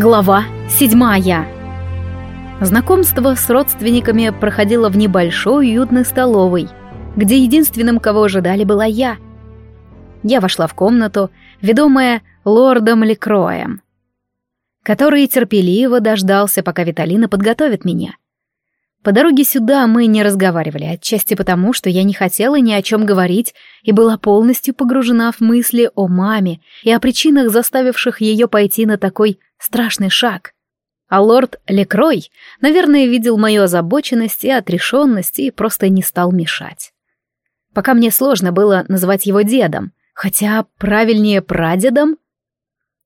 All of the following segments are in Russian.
Глава седьмая. Знакомство с родственниками проходило в небольшой уютной столовой, где единственным, кого ожидали, была я. Я вошла в комнату, ведомая лордом Лекроем, который терпеливо дождался, пока Виталина подготовит меня. По дороге сюда мы не разговаривали, отчасти потому, что я не хотела ни о чем говорить и была полностью погружена в мысли о маме и о причинах, заставивших ее пойти на такой страшный шаг. А лорд Лекрой, наверное, видел мою озабоченность и отрешенность и просто не стал мешать. Пока мне сложно было называть его дедом, хотя правильнее прадедом.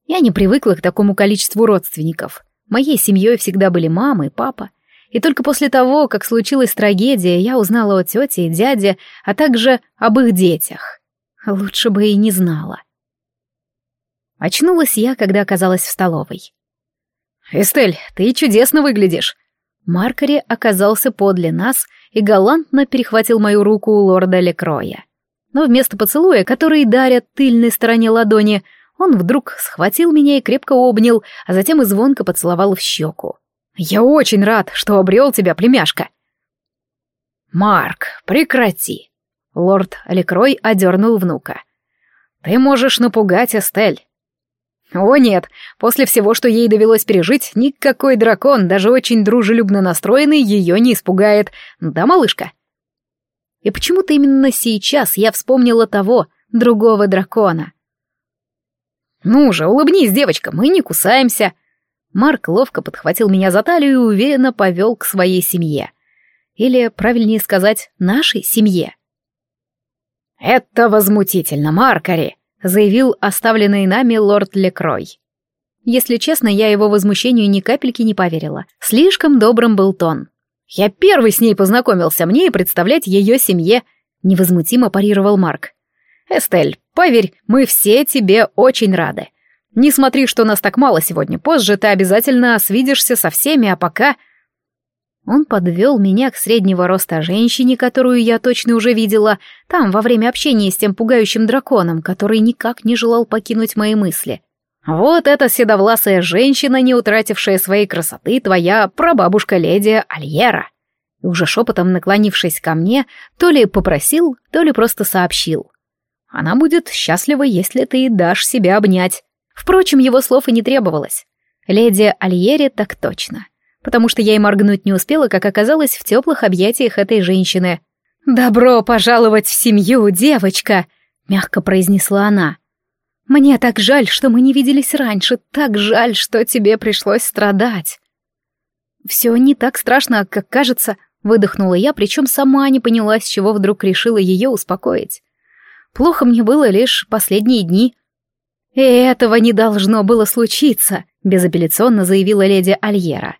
Я не привыкла к такому количеству родственников. Моей семьей всегда были мама и папа, и только после того, как случилась трагедия, я узнала о тете и дяде, а также об их детях. Лучше бы и не знала. Очнулась я, когда оказалась в столовой. «Эстель, ты чудесно выглядишь!» Маркари оказался подле нас и галантно перехватил мою руку у лорда Лекроя. Но вместо поцелуя, который дарят тыльной стороне ладони, он вдруг схватил меня и крепко обнял, а затем и звонко поцеловал в щеку. Я очень рад, что обрел тебя, племяшка. Марк, прекрати. Лорд Лекрой одернул внука. Ты можешь напугать Эстель. О нет, после всего, что ей довелось пережить, никакой дракон, даже очень дружелюбно настроенный, ее не испугает. Да, малышка? И почему-то именно сейчас я вспомнила того, другого дракона. Ну же, улыбнись, девочка, мы не кусаемся. Марк ловко подхватил меня за талию и уверенно повел к своей семье. Или, правильнее сказать, нашей семье. «Это возмутительно, Маркари», — заявил оставленный нами лорд Лекрой. Если честно, я его возмущению ни капельки не поверила. Слишком добрым был тон. «Я первый с ней познакомился, мне и представлять ее семье», — невозмутимо парировал Марк. «Эстель, поверь, мы все тебе очень рады. Не смотри, что нас так мало сегодня. Позже ты обязательно свидишься со всеми, а пока...» Он подвел меня к среднего роста женщине, которую я точно уже видела, там, во время общения с тем пугающим драконом, который никак не желал покинуть мои мысли. «Вот эта седовласая женщина, не утратившая своей красоты, твоя прабабушка леди Альера». И уже шепотом наклонившись ко мне, то ли попросил, то ли просто сообщил. «Она будет счастлива, если ты дашь себя обнять». Впрочем, его слов и не требовалось. Леди Альери так точно. Потому что я и моргнуть не успела, как оказалось в теплых объятиях этой женщины. «Добро пожаловать в семью, девочка!» — мягко произнесла она. «Мне так жаль, что мы не виделись раньше, так жаль, что тебе пришлось страдать». «Все не так страшно, как кажется», — выдохнула я, причем сама не поняла, с чего вдруг решила ее успокоить. «Плохо мне было лишь последние дни». «И этого не должно было случиться», — безапелляционно заявила леди Альера.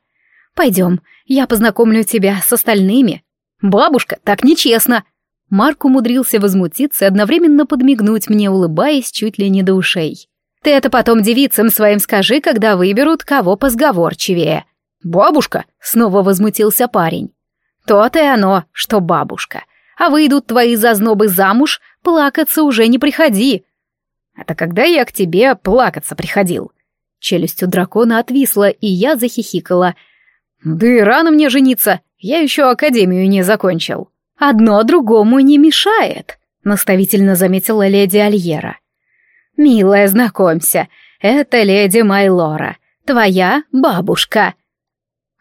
«Пойдем, я познакомлю тебя с остальными». «Бабушка, так нечестно!» Марк умудрился возмутиться и одновременно подмигнуть мне, улыбаясь чуть ли не до ушей. «Ты это потом девицам своим скажи, когда выберут кого позговорчивее». «Бабушка!» — снова возмутился парень. «То-то и оно, что бабушка. А выйдут твои зазнобы замуж, плакаться уже не приходи. Это когда я к тебе плакаться приходил. Челюсть у дракона отвисла, и я захихикала. Да и рано мне жениться, я еще академию не закончил. Одно другому не мешает, наставительно заметила леди Альера. Милая, знакомься, это леди Майлора, твоя бабушка.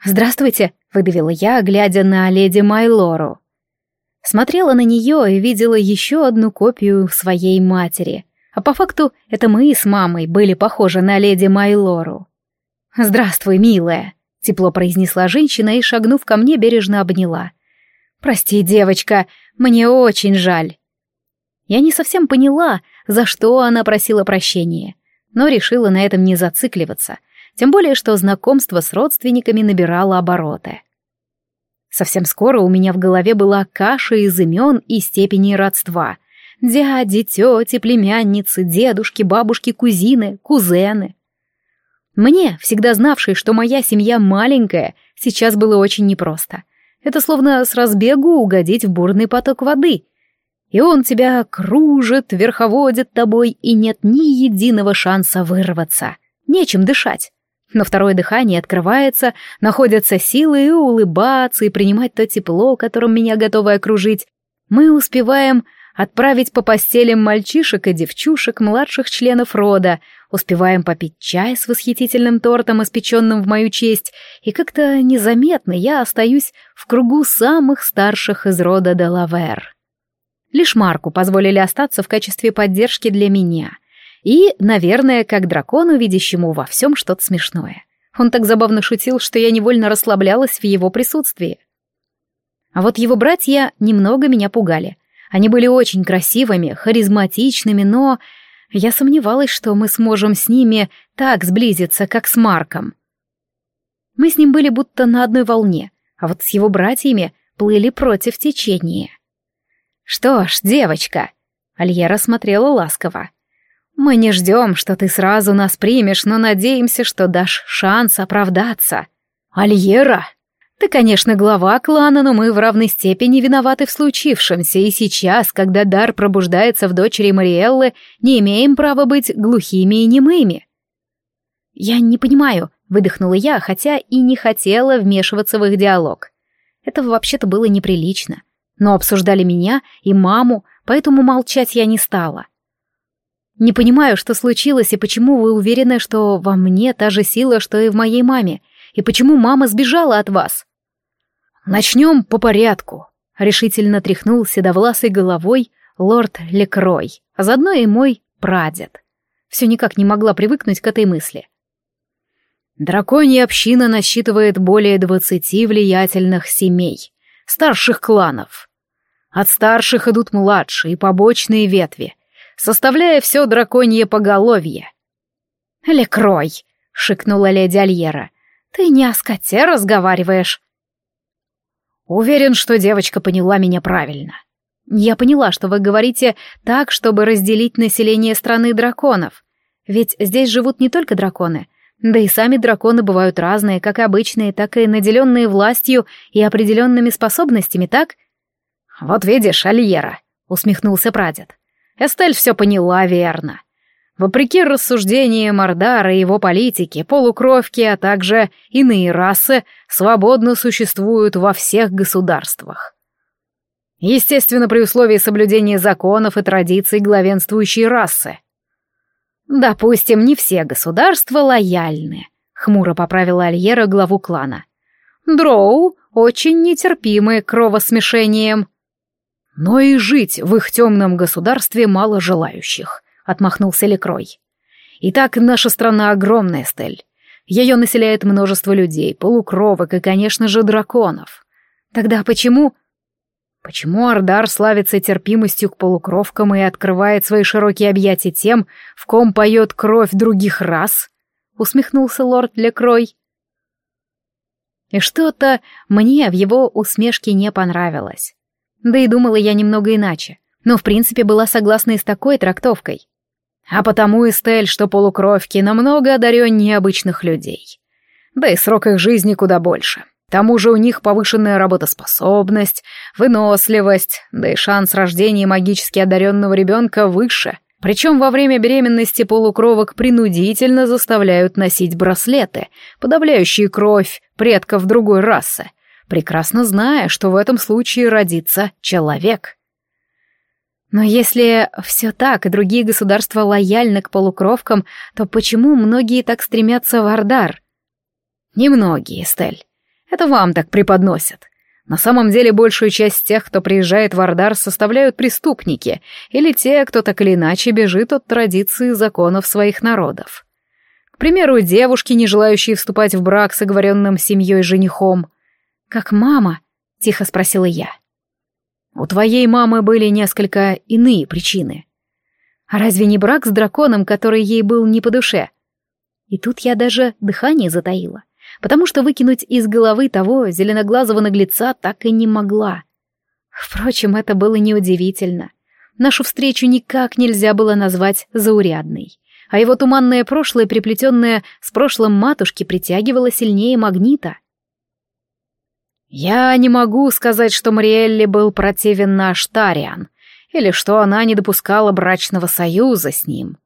Здравствуйте, выдавила я, глядя на леди Майлору. Смотрела на нее и видела еще одну копию своей матери — а по факту это мы с мамой были похожи на леди Майлору. «Здравствуй, милая», — тепло произнесла женщина и, шагнув ко мне, бережно обняла. «Прости, девочка, мне очень жаль». Я не совсем поняла, за что она просила прощения, но решила на этом не зацикливаться, тем более что знакомство с родственниками набирало обороты. Совсем скоро у меня в голове была каша из имен и степени родства — Дяди, тети, племянницы, дедушки, бабушки, кузины, кузены. Мне, всегда знавшей, что моя семья маленькая, сейчас было очень непросто. Это словно с разбегу угодить в бурный поток воды. И он тебя кружит, верховодит тобой, и нет ни единого шанса вырваться. Нечем дышать. Но второе дыхание открывается, находятся силы и улыбаться, и принимать то тепло, которым меня готовы окружить. Мы успеваем отправить по постелям мальчишек и девчушек, младших членов рода, успеваем попить чай с восхитительным тортом, испеченным в мою честь, и как-то незаметно я остаюсь в кругу самых старших из рода Делавер. Лишь Марку позволили остаться в качестве поддержки для меня. И, наверное, как дракону, видящему во всем что-то смешное. Он так забавно шутил, что я невольно расслаблялась в его присутствии. А вот его братья немного меня пугали. Они были очень красивыми, харизматичными, но я сомневалась, что мы сможем с ними так сблизиться, как с Марком. Мы с ним были будто на одной волне, а вот с его братьями плыли против течения. «Что ж, девочка», — Альера смотрела ласково, — «мы не ждем, что ты сразу нас примешь, но надеемся, что дашь шанс оправдаться». «Альера!» Ты, конечно, глава клана, но мы в равной степени виноваты в случившемся, и сейчас, когда дар пробуждается в дочери Мариэллы, не имеем права быть глухими и немыми. Я не понимаю, выдохнула я, хотя и не хотела вмешиваться в их диалог. Это вообще-то было неприлично. Но обсуждали меня и маму, поэтому молчать я не стала. Не понимаю, что случилось и почему вы уверены, что во мне та же сила, что и в моей маме, и почему мама сбежала от вас. «Начнем по порядку», — решительно тряхнул седовласой головой лорд Лекрой, а заодно и мой прадед. Все никак не могла привыкнуть к этой мысли. Драконья община насчитывает более двадцати влиятельных семей, старших кланов. От старших идут младшие и побочные ветви, составляя все драконье поголовье. «Лекрой!» — шикнула леди Альера. «Ты не о скоте разговариваешь?» Уверен, что девочка поняла меня правильно. Я поняла, что вы говорите так, чтобы разделить население страны драконов. Ведь здесь живут не только драконы, да и сами драконы бывают разные, как обычные, так и наделенные властью и определенными способностями, так? Вот видишь, Альера, усмехнулся прадед. Эстель все поняла верно. Вопреки рассуждениям Мордара и его политики, полукровки, а также иные расы свободно существуют во всех государствах. Естественно, при условии соблюдения законов и традиций главенствующей расы. «Допустим, не все государства лояльны», — хмуро поправила Альера главу клана. «Дроу очень нетерпимы к кровосмешениям». Но и жить в их темном государстве мало желающих —— отмахнулся Лекрой. «Итак, наша страна огромная, Стель. Ее населяет множество людей, полукровок и, конечно же, драконов. Тогда почему...» Почему Ардар славится терпимостью к полукровкам и открывает свои широкие объятия тем, в ком поет кровь других рас? Усмехнулся лорд Лекрой. И что-то мне в его усмешке не понравилось. Да и думала я немного иначе, но в принципе была согласна и с такой трактовкой. А потому, Эстель, что полукровки намного одареннее обычных людей. Да и срок их жизни куда больше. К тому же у них повышенная работоспособность, выносливость, да и шанс рождения магически одаренного ребенка выше. Причем во время беременности полукровок принудительно заставляют носить браслеты, подавляющие кровь предков другой расы, прекрасно зная, что в этом случае родится человек. Но если все так, и другие государства лояльны к полукровкам, то почему многие так стремятся в Ардар? Немногие, Стель. Это вам так преподносят. На самом деле большую часть тех, кто приезжает в Ардар, составляют преступники или те, кто так или иначе бежит от традиций и законов своих народов. К примеру, девушки, не желающие вступать в брак с оговоренным семьей женихом. «Как мама?» — тихо спросила я. У твоей мамы были несколько иные причины. А разве не брак с драконом, который ей был не по душе? И тут я даже дыхание затаила, потому что выкинуть из головы того зеленоглазого наглеца так и не могла. Впрочем, это было неудивительно. Нашу встречу никак нельзя было назвать заурядной, а его туманное прошлое, приплетенное с прошлым матушки, притягивало сильнее магнита. Я не могу сказать, что Мариэлли был противен наш Тариан, или что она не допускала брачного союза с ним.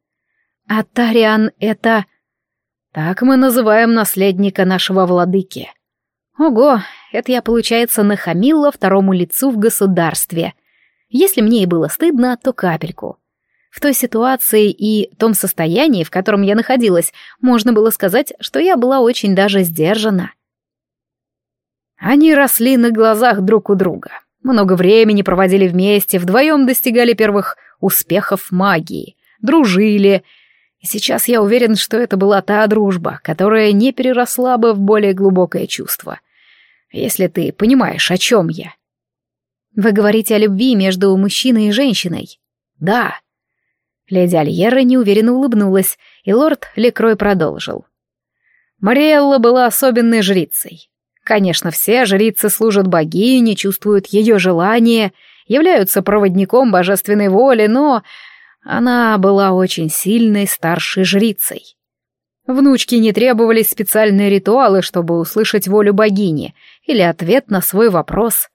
А Тариан — это... Так мы называем наследника нашего владыки. Ого, это я, получается, нахамила второму лицу в государстве. Если мне и было стыдно, то капельку. В той ситуации и том состоянии, в котором я находилась, можно было сказать, что я была очень даже сдержана. Они росли на глазах друг у друга. Много времени проводили вместе, вдвоем достигали первых успехов магии, дружили. И сейчас я уверен, что это была та дружба, которая не переросла бы в более глубокое чувство. Если ты понимаешь, о чем я. Вы говорите о любви между мужчиной и женщиной? Да. Леди Альера неуверенно улыбнулась, и лорд Лекрой продолжил. Мариэлла была особенной жрицей. Конечно, все жрицы служат богине, чувствуют ее желание, являются проводником божественной воли, но она была очень сильной старшей жрицей. Внучке не требовались специальные ритуалы, чтобы услышать волю богини или ответ на свой вопрос.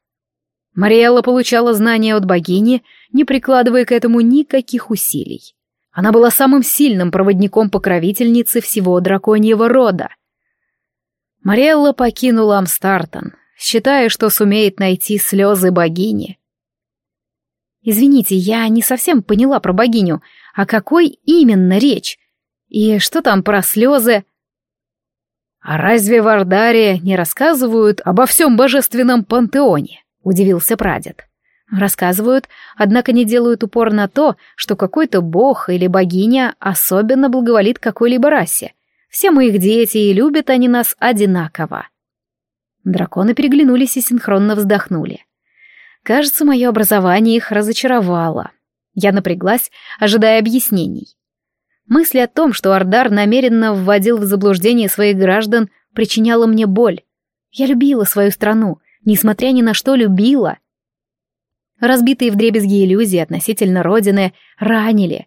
Мариэлла получала знания от богини, не прикладывая к этому никаких усилий. Она была самым сильным проводником покровительницы всего драконьего рода. Мариэлла покинула Амстартон, считая, что сумеет найти слезы богини. «Извините, я не совсем поняла про богиню. О какой именно речь? И что там про слезы?» «А разве в Ардаре не рассказывают обо всем божественном пантеоне?» — удивился прадед. «Рассказывают, однако не делают упор на то, что какой-то бог или богиня особенно благоволит какой-либо расе, все мы их дети, и любят они нас одинаково. Драконы переглянулись и синхронно вздохнули. Кажется, мое образование их разочаровало. Я напряглась, ожидая объяснений. Мысль о том, что Ардар намеренно вводил в заблуждение своих граждан, причиняла мне боль. Я любила свою страну, несмотря ни на что любила. Разбитые вдребезги иллюзии относительно Родины ранили,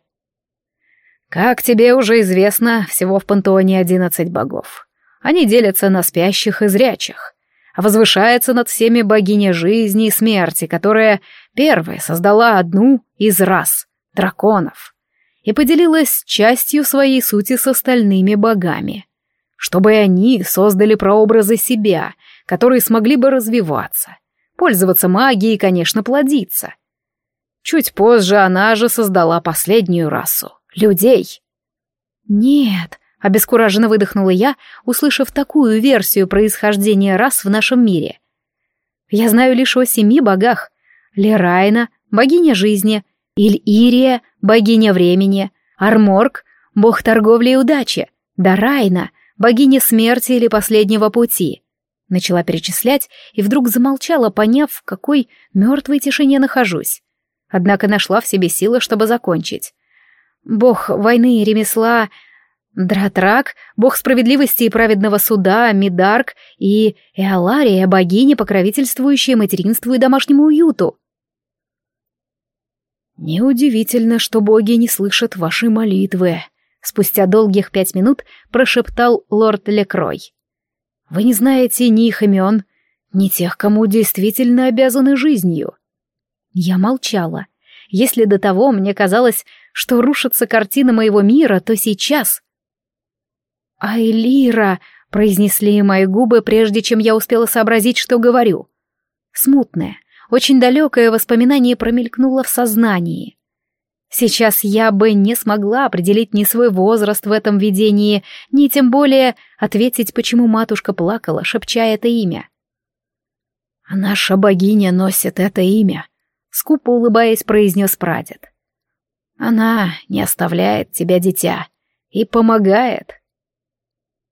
как тебе уже известно, всего в пантеоне одиннадцать богов. Они делятся на спящих и зрячих. А возвышается над всеми богиня жизни и смерти, которая первая создала одну из рас — драконов, и поделилась частью своей сути с остальными богами, чтобы они создали прообразы себя, которые смогли бы развиваться, пользоваться магией конечно, плодиться. Чуть позже она же создала последнюю расу — Людей. Нет, обескураженно выдохнула я, услышав такую версию происхождения рас в нашем мире. Я знаю лишь о семи богах. Лерайна, богиня жизни, Ильирия, богиня времени, Арморг, бог торговли и удачи, Дарайна, богиня смерти или последнего пути. Начала перечислять и вдруг замолчала, поняв, в какой мертвой тишине нахожусь. Однако нашла в себе силы, чтобы закончить бог войны и ремесла, Дратрак, бог справедливости и праведного суда, Мидарк и Эолария, богиня, покровительствующая материнству и домашнему уюту. «Неудивительно, что боги не слышат ваши молитвы», — спустя долгих пять минут прошептал лорд Лекрой. «Вы не знаете ни их имен, ни тех, кому действительно обязаны жизнью». Я молчала. Если до того мне казалось, что рушится картина моего мира, то сейчас... «Айлира!» — произнесли мои губы, прежде чем я успела сообразить, что говорю. Смутное, очень далекое воспоминание промелькнуло в сознании. Сейчас я бы не смогла определить ни свой возраст в этом видении, ни тем более ответить, почему матушка плакала, шепча это имя. «Наша богиня носит это имя», — скупо улыбаясь, произнес прадед. Она не оставляет тебя, дитя, и помогает.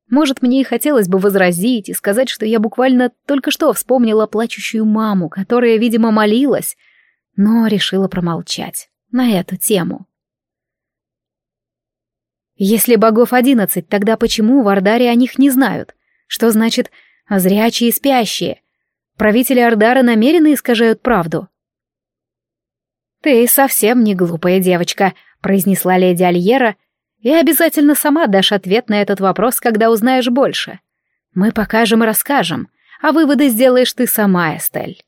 Может, мне и хотелось бы возразить и сказать, что я буквально только что вспомнила плачущую маму, которая, видимо, молилась, но решила промолчать на эту тему. Если богов одиннадцать, тогда почему в Ардаре о них не знают? Что значит «зрячие и спящие»? Правители Ардара намеренно искажают правду. «Ты совсем не глупая девочка», — произнесла леди Альера, «и обязательно сама дашь ответ на этот вопрос, когда узнаешь больше. Мы покажем и расскажем, а выводы сделаешь ты сама, Эстель».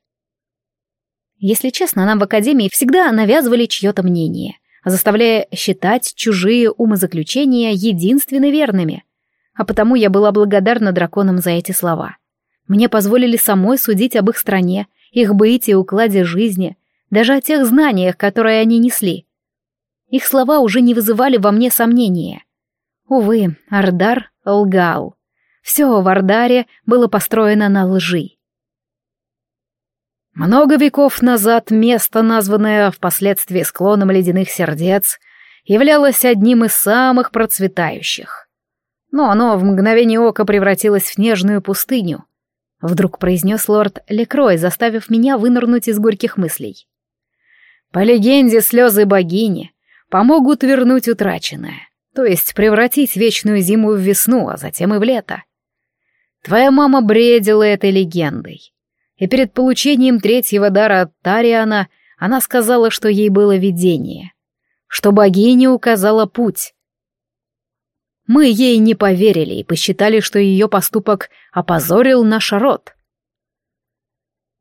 Если честно, нам в Академии всегда навязывали чье-то мнение, заставляя считать чужие умозаключения единственно верными. а потому я была благодарна драконам за эти слова. Мне позволили самой судить об их стране, их быте и укладе жизни, даже о тех знаниях, которые они несли. Их слова уже не вызывали во мне сомнения. Увы, Ардар лгал. Все в Ардаре было построено на лжи. Много веков назад место, названное впоследствии склоном ледяных сердец, являлось одним из самых процветающих. Но оно в мгновение ока превратилось в нежную пустыню. Вдруг произнес лорд Лекрой, заставив меня вынырнуть из горьких мыслей. По легенде, слезы богини помогут вернуть утраченное, то есть превратить вечную зиму в весну, а затем и в лето. Твоя мама бредила этой легендой. И перед получением третьего дара от Тариана она сказала, что ей было видение, что богиня указала путь. Мы ей не поверили и посчитали, что ее поступок опозорил наш род.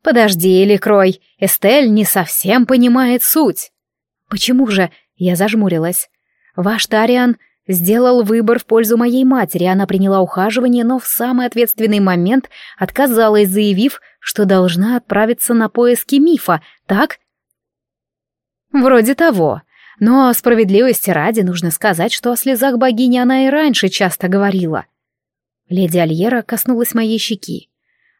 «Подожди, Лекрой, Эстель не совсем понимает суть». «Почему же?» — я зажмурилась. «Ваш Тариан сделал выбор в пользу моей матери, она приняла ухаживание, но в самый ответственный момент отказалась, заявив, что должна отправиться на поиски мифа, так?» «Вроде того. Но справедливости ради нужно сказать, что о слезах богини она и раньше часто говорила». Леди Альера коснулась моей щеки,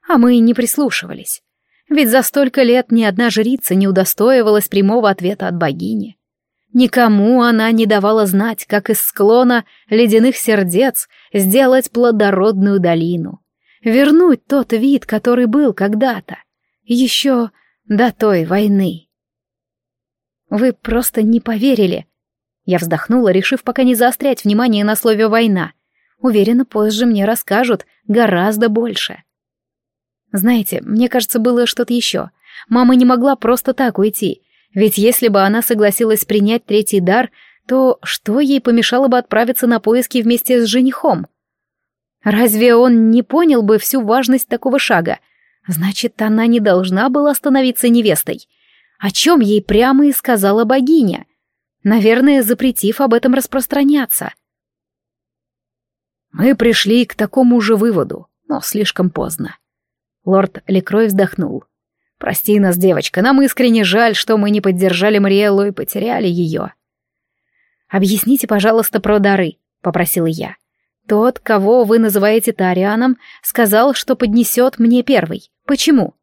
а мы не прислушивались. Ведь за столько лет ни одна жрица не удостоивалась прямого ответа от богини. Никому она не давала знать, как из склона ледяных сердец сделать плодородную долину. Вернуть тот вид, который был когда-то. Еще до той войны. Вы просто не поверили. Я вздохнула, решив пока не заострять внимание на слове «война». Уверена, позже мне расскажут гораздо больше. Знаете, мне кажется, было что-то еще. Мама не могла просто так уйти, ведь если бы она согласилась принять третий дар, то что ей помешало бы отправиться на поиски вместе с женихом? Разве он не понял бы всю важность такого шага? Значит, она не должна была становиться невестой. О чем ей прямо и сказала богиня, наверное, запретив об этом распространяться. Мы пришли к такому же выводу, но слишком поздно. Лорд Лекрой вздохнул. «Прости нас, девочка, нам искренне жаль, что мы не поддержали Мариэллу и потеряли ее». «Объясните, пожалуйста, про дары», — попросила я. «Тот, кого вы называете Тарианом, сказал, что поднесет мне первый. Почему?»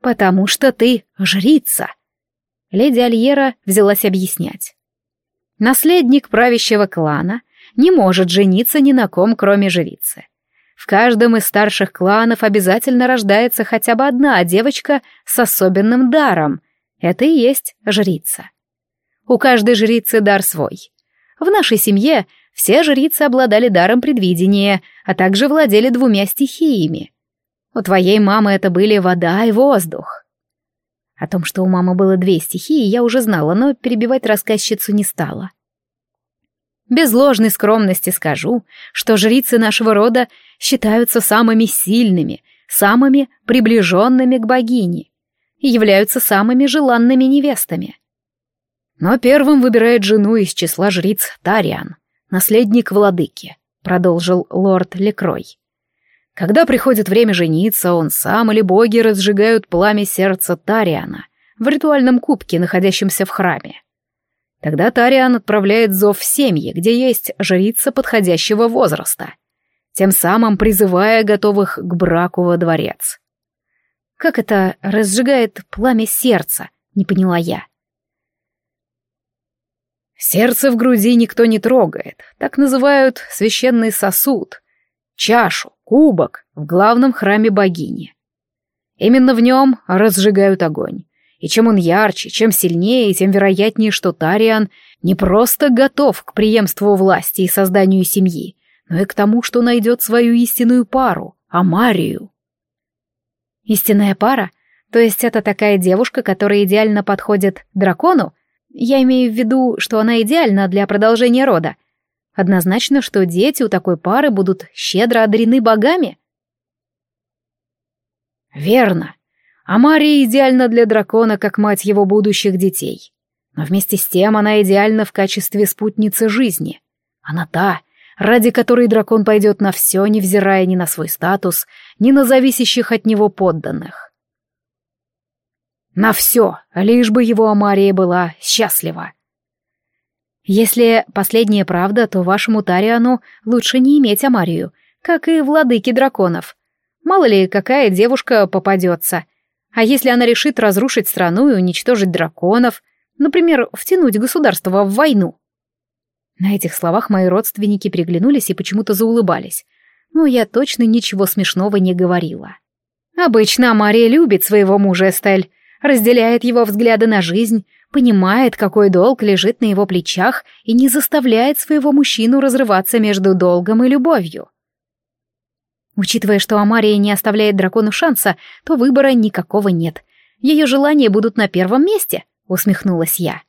«Потому что ты жрица», — леди Альера взялась объяснять. «Наследник правящего клана не может жениться ни на ком, кроме жрицы. В каждом из старших кланов обязательно рождается хотя бы одна девочка с особенным даром. Это и есть жрица. У каждой жрицы дар свой. В нашей семье все жрицы обладали даром предвидения, а также владели двумя стихиями. У твоей мамы это были вода и воздух. О том, что у мамы было две стихии, я уже знала, но перебивать рассказчицу не стала. Без ложной скромности скажу, что жрицы нашего рода считаются самыми сильными, самыми приближенными к богине и являются самыми желанными невестами. Но первым выбирает жену из числа жриц Тариан, наследник владыки, продолжил лорд Лекрой. Когда приходит время жениться, он сам или боги разжигают пламя сердца Тариана в ритуальном кубке, находящемся в храме. Тогда Тариан отправляет зов в семьи, где есть жрица подходящего возраста тем самым призывая готовых к браку во дворец. Как это разжигает пламя сердца, не поняла я. Сердце в груди никто не трогает, так называют священный сосуд, чашу, кубок в главном храме богини. Именно в нем разжигают огонь. И чем он ярче, чем сильнее, тем вероятнее, что Тариан не просто готов к преемству власти и созданию семьи, но и к тому, что найдет свою истинную пару, Амарию. Истинная пара? То есть это такая девушка, которая идеально подходит дракону? Я имею в виду, что она идеальна для продолжения рода. Однозначно, что дети у такой пары будут щедро одарены богами? Верно. Амария идеальна для дракона, как мать его будущих детей. Но вместе с тем она идеальна в качестве спутницы жизни. Она та, ради которой дракон пойдет на все, невзирая ни на свой статус, ни на зависящих от него подданных. На все, лишь бы его Амария была счастлива. Если последняя правда, то вашему Тариану лучше не иметь Амарию, как и владыки драконов. Мало ли, какая девушка попадется. А если она решит разрушить страну и уничтожить драконов, например, втянуть государство в войну? На этих словах мои родственники приглянулись и почему-то заулыбались. Но я точно ничего смешного не говорила. Обычно Мария любит своего мужа Эстель, разделяет его взгляды на жизнь, понимает, какой долг лежит на его плечах и не заставляет своего мужчину разрываться между долгом и любовью. Учитывая, что Амария не оставляет дракону шанса, то выбора никакого нет. Ее желания будут на первом месте, усмехнулась я.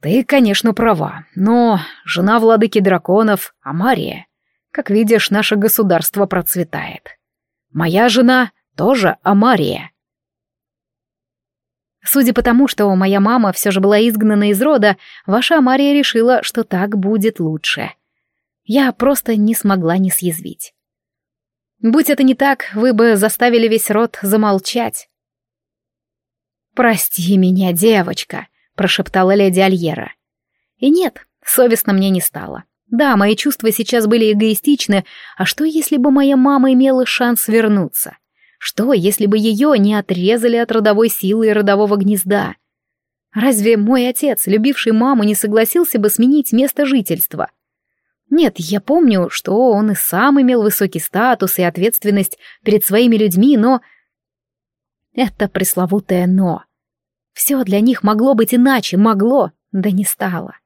Ты, конечно, права, но жена владыки драконов — Амария. Как видишь, наше государство процветает. Моя жена тоже Амария. Судя по тому, что моя мама все же была изгнана из рода, ваша Амария решила, что так будет лучше. Я просто не смогла не съязвить. Будь это не так, вы бы заставили весь род замолчать. «Прости меня, девочка», — прошептала леди Альера. И нет, совестно мне не стало. Да, мои чувства сейчас были эгоистичны, а что, если бы моя мама имела шанс вернуться? Что, если бы ее не отрезали от родовой силы и родового гнезда? Разве мой отец, любивший маму, не согласился бы сменить место жительства? Нет, я помню, что он и сам имел высокий статус и ответственность перед своими людьми, но... Это пресловутое «но». Все для них могло быть иначе, могло, да не стало.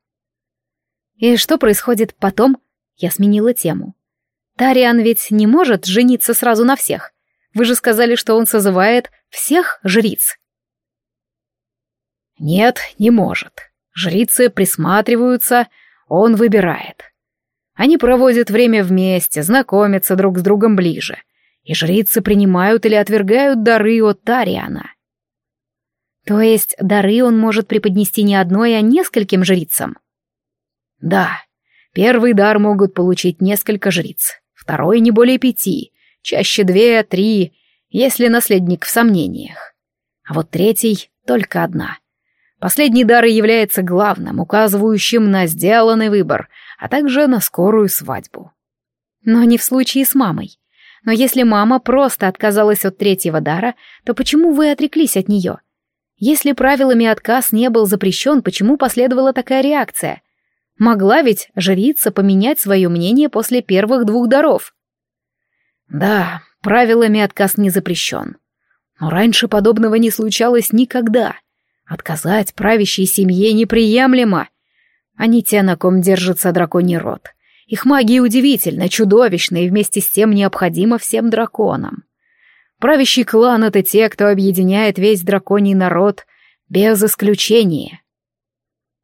И что происходит потом? Я сменила тему. Тариан ведь не может жениться сразу на всех. Вы же сказали, что он созывает всех жриц. Нет, не может. Жрицы присматриваются, он выбирает. Они проводят время вместе, знакомятся друг с другом ближе. И жрицы принимают или отвергают дары от Тариана. То есть дары он может преподнести не одной, а нескольким жрицам? Да, первый дар могут получить несколько жриц, второй не более пяти, чаще две, три, если наследник в сомнениях. А вот третий — только одна. Последний дар является главным, указывающим на сделанный выбор, а также на скорую свадьбу. Но не в случае с мамой. Но если мама просто отказалась от третьего дара, то почему вы отреклись от нее? Если правилами отказ не был запрещен, почему последовала такая реакция? Могла ведь жрица поменять свое мнение после первых двух даров. Да, правилами отказ не запрещен. Но раньше подобного не случалось никогда. Отказать правящей семье неприемлемо. Они те, на ком держится драконий род. Их магия удивительна, чудовищна и вместе с тем необходима всем драконам. Правящий клан — это те, кто объединяет весь драконий народ без исключения.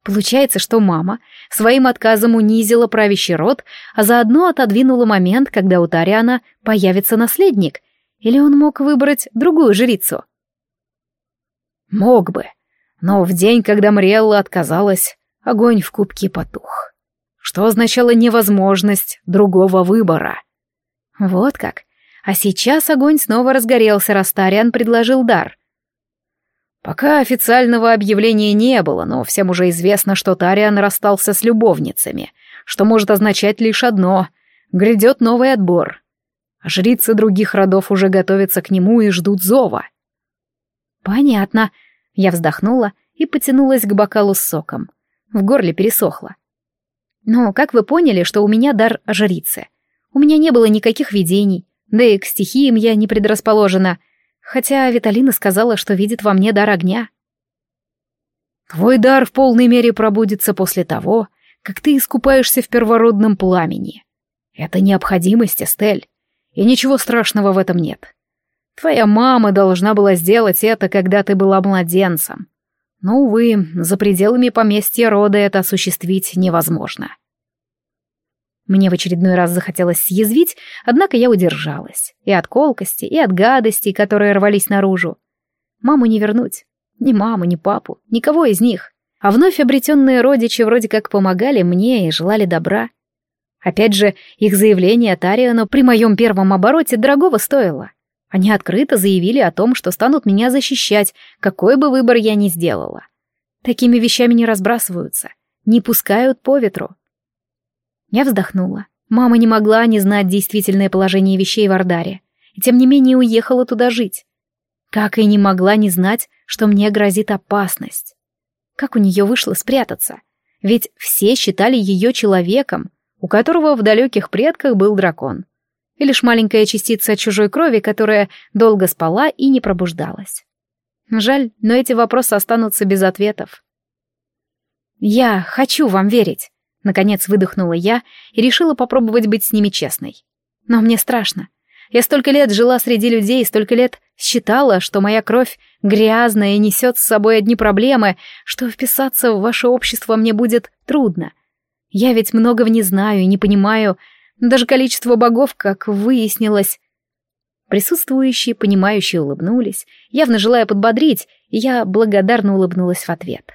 Получается, что мама своим отказом унизила правящий род, а заодно отодвинула момент, когда у Тариана появится наследник, или он мог выбрать другую жрицу? Мог бы, но в день, когда Мариэлла отказалась, огонь в кубке потух, что означало невозможность другого выбора. Вот как. А сейчас огонь снова разгорелся, раз Тариан предложил дар. Пока официального объявления не было, но всем уже известно, что Тариан расстался с любовницами, что может означать лишь одно — грядет новый отбор. Жрицы других родов уже готовятся к нему и ждут зова. «Понятно», — я вздохнула и потянулась к бокалу с соком. В горле пересохло. «Но как вы поняли, что у меня дар жрицы? У меня не было никаких видений, да и к стихиям я не предрасположена», Хотя Виталина сказала, что видит во мне дар огня. Твой дар в полной мере пробудится после того, как ты искупаешься в первородном пламени. Это необходимость, Эстель, и ничего страшного в этом нет. Твоя мама должна была сделать это, когда ты была младенцем. Но, увы, за пределами поместья рода это осуществить невозможно. Мне в очередной раз захотелось съязвить, однако я удержалась. И от колкости, и от гадостей, которые рвались наружу. Маму не вернуть. Ни маму, ни папу, никого из них. А вновь обретенные родичи вроде как помогали мне и желали добра. Опять же, их заявление Тариану при моем первом обороте дорогого стоило. Они открыто заявили о том, что станут меня защищать, какой бы выбор я ни сделала. Такими вещами не разбрасываются, не пускают по ветру. Я вздохнула. Мама не могла не знать действительное положение вещей в Ардаре, и тем не менее уехала туда жить. Как и не могла не знать, что мне грозит опасность. Как у нее вышло спрятаться? Ведь все считали ее человеком, у которого в далеких предках был дракон. И лишь маленькая частица чужой крови, которая долго спала и не пробуждалась. Жаль, но эти вопросы останутся без ответов. «Я хочу вам верить», — наконец выдохнула я и решила попробовать быть с ними честной. «Но мне страшно. Я столько лет жила среди людей, столько лет считала, что моя кровь грязная и несет с собой одни проблемы, что вписаться в ваше общество мне будет трудно. Я ведь многого не знаю и не понимаю, даже количество богов, как выяснилось. Присутствующие, понимающие, улыбнулись, явно желая подбодрить, и я благодарно улыбнулась в ответ.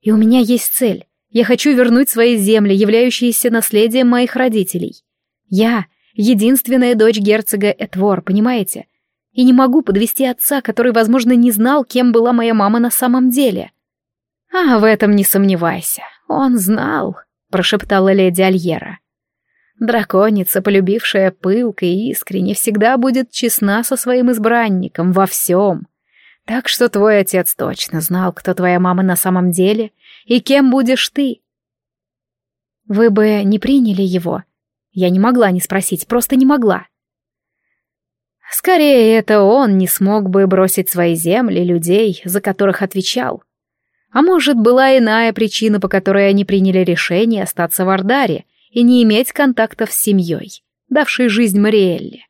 И у меня есть цель. Я хочу вернуть свои земли, являющиеся наследием моих родителей. Я единственная дочь герцога Этвор, понимаете? И не могу подвести отца, который, возможно, не знал, кем была моя мама на самом деле. А в этом не сомневайся. Он знал, прошептала леди Альера. Драконица, полюбившая пылко и искренне, всегда будет честна со своим избранником во всем. Так что твой отец точно знал, кто твоя мама на самом деле и кем будешь ты. Вы бы не приняли его, я не могла не спросить, просто не могла. Скорее, это он не смог бы бросить свои земли людей, за которых отвечал. А может, была иная причина, по которой они приняли решение остаться в Ардаре и не иметь контактов с семьей, давшей жизнь Мариэлле.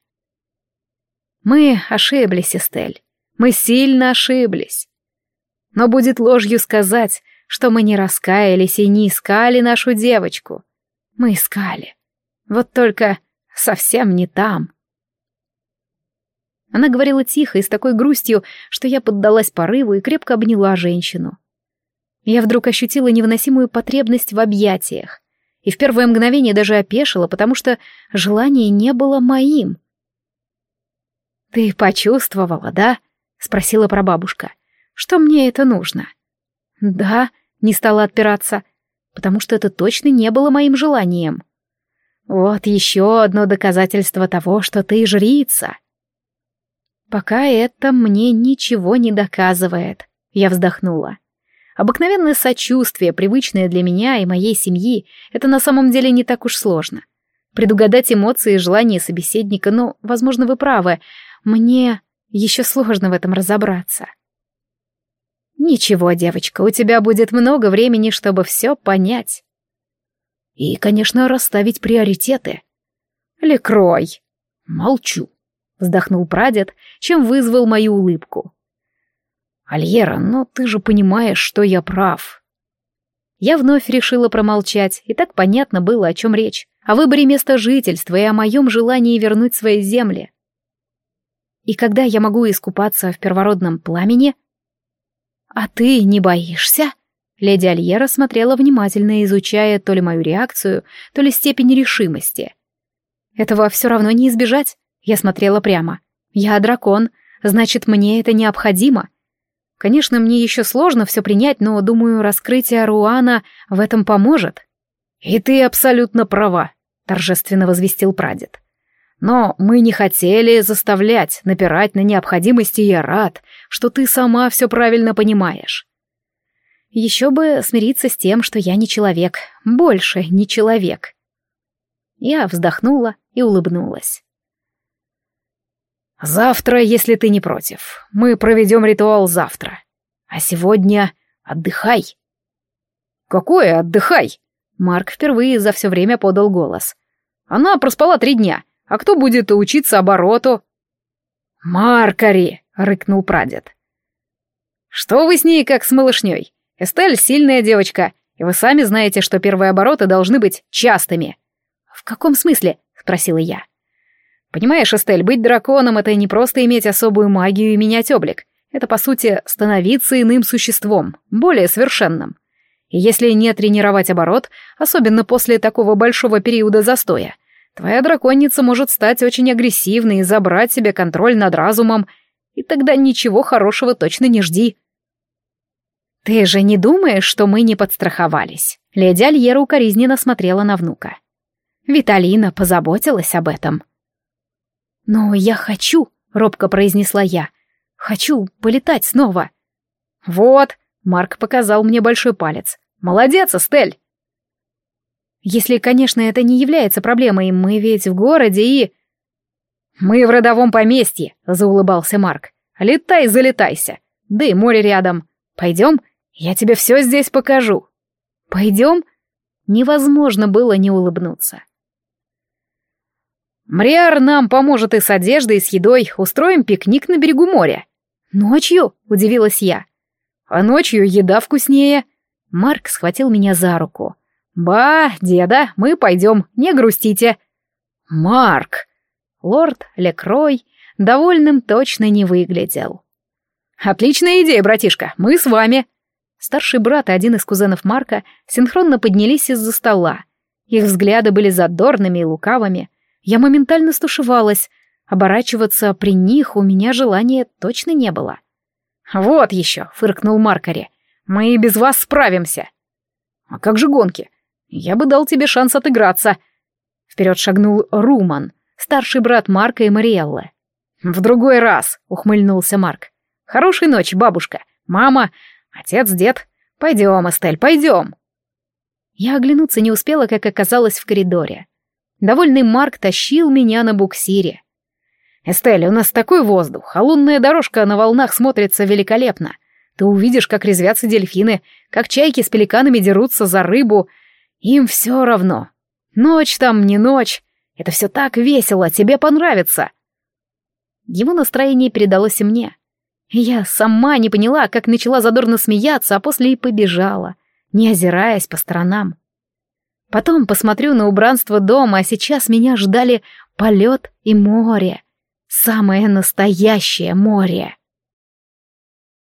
Мы ошиблись, Эстель. Мы сильно ошиблись. Но будет ложью сказать, что мы не раскаялись и не искали нашу девочку. Мы искали. Вот только совсем не там. Она говорила тихо и с такой грустью, что я поддалась порыву и крепко обняла женщину. Я вдруг ощутила невыносимую потребность в объятиях, и в первое мгновение даже опешила, потому что желание не было моим. «Ты почувствовала, да?» — спросила прабабушка. «Что мне это нужно?» «Да», — не стала отпираться, потому что это точно не было моим желанием. Вот еще одно доказательство того, что ты жрица. Пока это мне ничего не доказывает, я вздохнула. Обыкновенное сочувствие, привычное для меня и моей семьи, это на самом деле не так уж сложно. Предугадать эмоции и желания собеседника, ну, возможно, вы правы, мне еще сложно в этом разобраться. Ничего, девочка, у тебя будет много времени, чтобы все понять. И, конечно, расставить приоритеты. Лекрой. Молчу. Вздохнул прадед, чем вызвал мою улыбку. Альера, но ты же понимаешь, что я прав. Я вновь решила промолчать, и так понятно было, о чем речь. О выборе места жительства и о моем желании вернуть свои земли. И когда я могу искупаться в первородном пламени? А ты не боишься? Леди Альера смотрела внимательно, изучая то ли мою реакцию, то ли степень решимости. Этого все равно не избежать. Я смотрела прямо. Я дракон, значит, мне это необходимо. Конечно, мне еще сложно все принять, но, думаю, раскрытие Руана в этом поможет. И ты абсолютно права, торжественно возвестил прадед. Но мы не хотели заставлять, напирать на необходимости, и я рад, что ты сама все правильно понимаешь. Еще бы смириться с тем, что я не человек, больше не человек. Я вздохнула и улыбнулась. «Завтра, если ты не против. Мы проведем ритуал завтра. А сегодня отдыхай». «Какое отдыхай?» Марк впервые за все время подал голос. «Она проспала три дня. А кто будет учиться обороту?» «Маркари!» — рыкнул прадед. «Что вы с ней, как с малышней? Эстель сильная девочка, и вы сами знаете, что первые обороты должны быть частыми». «В каком смысле?» — спросила я. «Понимаешь, Эстель, быть драконом — это не просто иметь особую магию и менять облик. Это, по сути, становиться иным существом, более совершенным. И если не тренировать оборот, особенно после такого большого периода застоя, твоя драконица может стать очень агрессивной и забрать себе контроль над разумом, и тогда ничего хорошего точно не жди. «Ты же не думаешь, что мы не подстраховались?» Леди Альера укоризненно смотрела на внука. Виталина позаботилась об этом. «Но я хочу», — робко произнесла я. «Хочу полетать снова». «Вот», — Марк показал мне большой палец. «Молодец, Эстель!» «Если, конечно, это не является проблемой, мы ведь в городе и...» «Мы в родовом поместье», — заулыбался Марк. «Летай, залетайся. Да и море рядом. Пойдем, я тебе все здесь покажу». «Пойдем?» Невозможно было не улыбнуться. «Мриар нам поможет и с одеждой, и с едой. Устроим пикник на берегу моря». «Ночью?» — удивилась я. «А ночью еда вкуснее». Марк схватил меня за руку. «Ба, деда, мы пойдем, не грустите». «Марк!» Лорд Лекрой довольным точно не выглядел. «Отличная идея, братишка, мы с вами». Старший брат и один из кузенов Марка синхронно поднялись из-за стола. Их взгляды были задорными и лукавыми. Я моментально стушевалась. Оборачиваться при них у меня желания точно не было. «Вот еще», — фыркнул Маркари. «Мы и без вас справимся». «А как же гонки? Я бы дал тебе шанс отыграться». Вперед шагнул Руман, старший брат Марка и Мариэллы. «В другой раз», — ухмыльнулся Марк. «Хорошей ночи, бабушка, мама, отец, дед. Пойдем, Эстель, пойдем». Я оглянуться не успела, как оказалась в коридоре. Довольный Марк тащил меня на буксире. «Эстель, у нас такой воздух, а лунная дорожка на волнах смотрится великолепно. Ты увидишь, как резвятся дельфины, как чайки с пеликанами дерутся за рыбу. Им все равно. Ночь там, не ночь. Это все так весело, тебе понравится». Его настроение передалось и мне. Я сама не поняла, как начала задорно смеяться, а после и побежала, не озираясь по сторонам. Потом посмотрю на убранство дома, а сейчас меня ждали полет и море. Самое настоящее море.